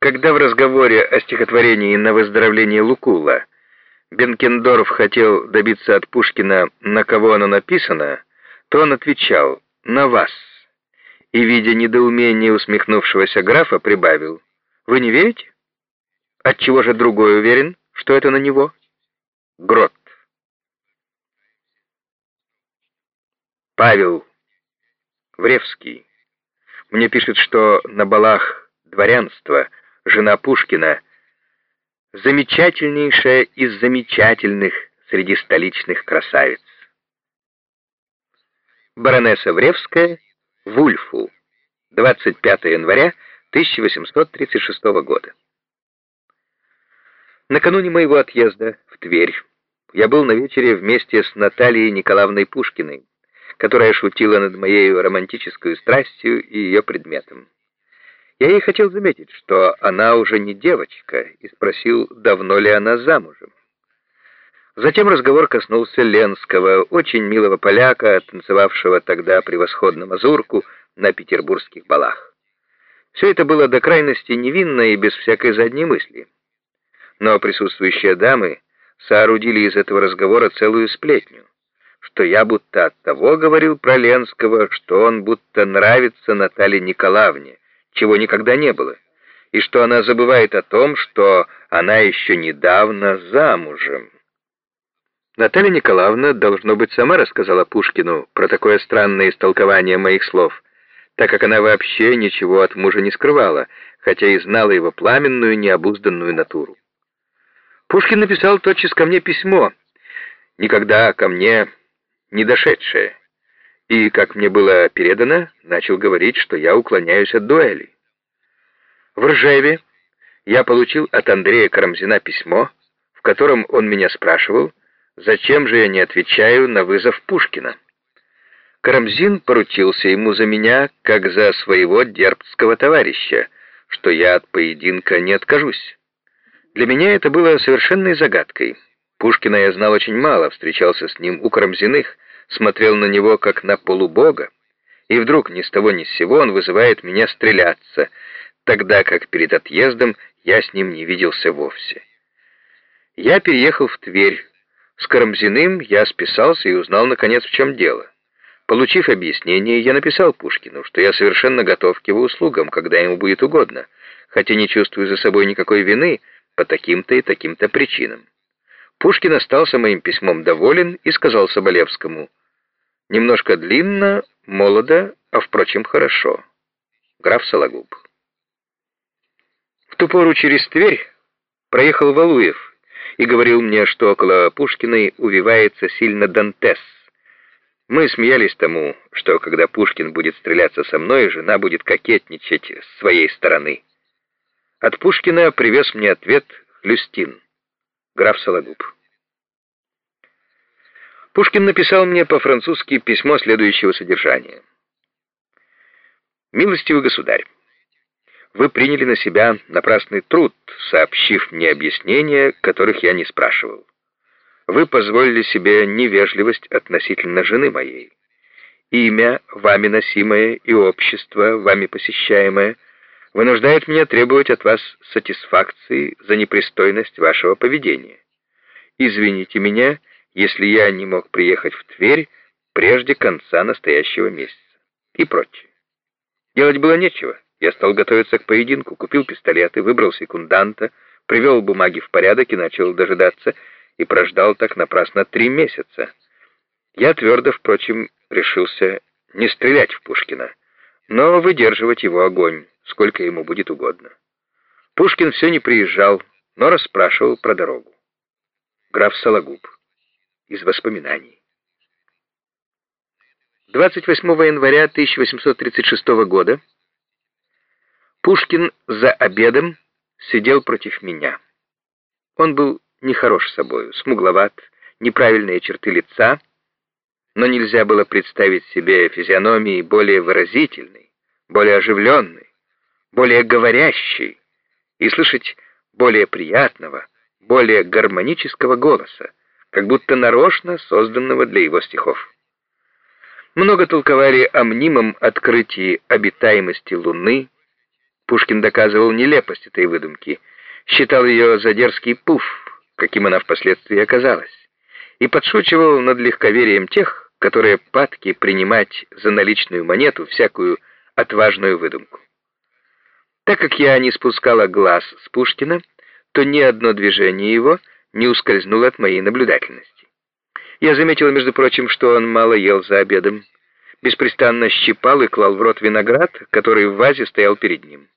Когда в разговоре о стихотворении «На выздоровление Лукула» Бенкендорф хотел добиться от Пушкина, на кого оно написано, то он отвечал «На вас» и, видя недоумение усмехнувшегося графа, прибавил «Вы не верите? Отчего же другой уверен, что это на него?» Грот. Павел Вревский. Мне пишет, что на балах дворянства жена Пушкина замечательнейшая из замечательных среди столичных красавиц. Баронесса Вревская, Вульфу, 25 января 1836 года. Накануне моего отъезда в Тверь я был на вечере вместе с Натальей Николаевной Пушкиной, которая шутила над моей романтической страстью и ее предметом. Я ей хотел заметить, что она уже не девочка, и спросил, давно ли она замужем. Затем разговор коснулся Ленского, очень милого поляка, танцевавшего тогда превосходно мазурку на петербургских балах. Все это было до крайности невинно и без всякой задней мысли. Но присутствующие дамы соорудили из этого разговора целую сплетню что я будто от того говорил про Ленского, что он будто нравится Наталье Николаевне, чего никогда не было, и что она забывает о том, что она еще недавно замужем. Наталья Николаевна, должно быть, сама рассказала Пушкину про такое странное истолкование моих слов, так как она вообще ничего от мужа не скрывала, хотя и знала его пламенную, необузданную натуру. Пушкин написал тотчас ко мне письмо, никогда ко мне не дошедшее, и, как мне было передано, начал говорить, что я уклоняюсь от дуэли. В Ржеве я получил от Андрея Карамзина письмо, в котором он меня спрашивал, зачем же я не отвечаю на вызов Пушкина. Карамзин поручился ему за меня, как за своего дербцкого товарища, что я от поединка не откажусь. Для меня это было совершенной загадкой. Пушкина я знал очень мало, встречался с ним у Карамзиных, смотрел на него как на полубога, и вдруг ни с того ни с сего он вызывает меня стреляться, тогда как перед отъездом я с ним не виделся вовсе. Я переехал в Тверь. С Карамзиным я списался и узнал, наконец, в чем дело. Получив объяснение, я написал Пушкину, что я совершенно готов к его услугам, когда ему будет угодно, хотя не чувствую за собой никакой вины по таким-то и таким-то причинам. Пушкин остался моим письмом доволен и сказал Соболевскому, «Немножко длинно, молодо, а, впрочем, хорошо». Граф Сологуб. В ту пору через Тверь проехал Валуев и говорил мне, что около Пушкиной увивается сильно Дантес. Мы смеялись тому, что когда Пушкин будет стреляться со мной, жена будет кокетничать с своей стороны. От Пушкина привез мне ответ Хлюстин граф Сологуб. Пушкин написал мне по-французски письмо следующего содержания. «Милостивый государь, вы приняли на себя напрасный труд, сообщив мне объяснения, которых я не спрашивал. Вы позволили себе невежливость относительно жены моей. Имя, вами носимое, и общество, вами посещаемое — вынуждает меня требовать от вас сатисфакции за непристойность вашего поведения. Извините меня, если я не мог приехать в Тверь прежде конца настоящего месяца. И прочее. Делать было нечего. Я стал готовиться к поединку, купил пистолеты, выбрал секунданта, привел бумаги в порядок и начал дожидаться, и прождал так напрасно три месяца. Я твердо, впрочем, решился не стрелять в Пушкина, но выдерживать его огонь сколько ему будет угодно. Пушкин все не приезжал, но расспрашивал про дорогу. Граф Сологуб. Из воспоминаний. 28 января 1836 года Пушкин за обедом сидел против меня. Он был нехорош собою, смугловат, неправильные черты лица, но нельзя было представить себе физиономии более выразительной, более оживленной, более говорящий и слышать более приятного, более гармонического голоса, как будто нарочно созданного для его стихов. Много толковали о мнимом открытии обитаемости Луны, Пушкин доказывал нелепость этой выдумки, считал ее за дерзкий пуф, каким она впоследствии оказалась, и подшучивал над легковерием тех, которые падки принимать за наличную монету всякую отважную выдумку. Так как я не спускала глаз с Пушкина, то ни одно движение его не ускользнуло от моей наблюдательности. Я заметила, между прочим, что он мало ел за обедом, беспрестанно щипал и клал в рот виноград, который в вазе стоял перед ним.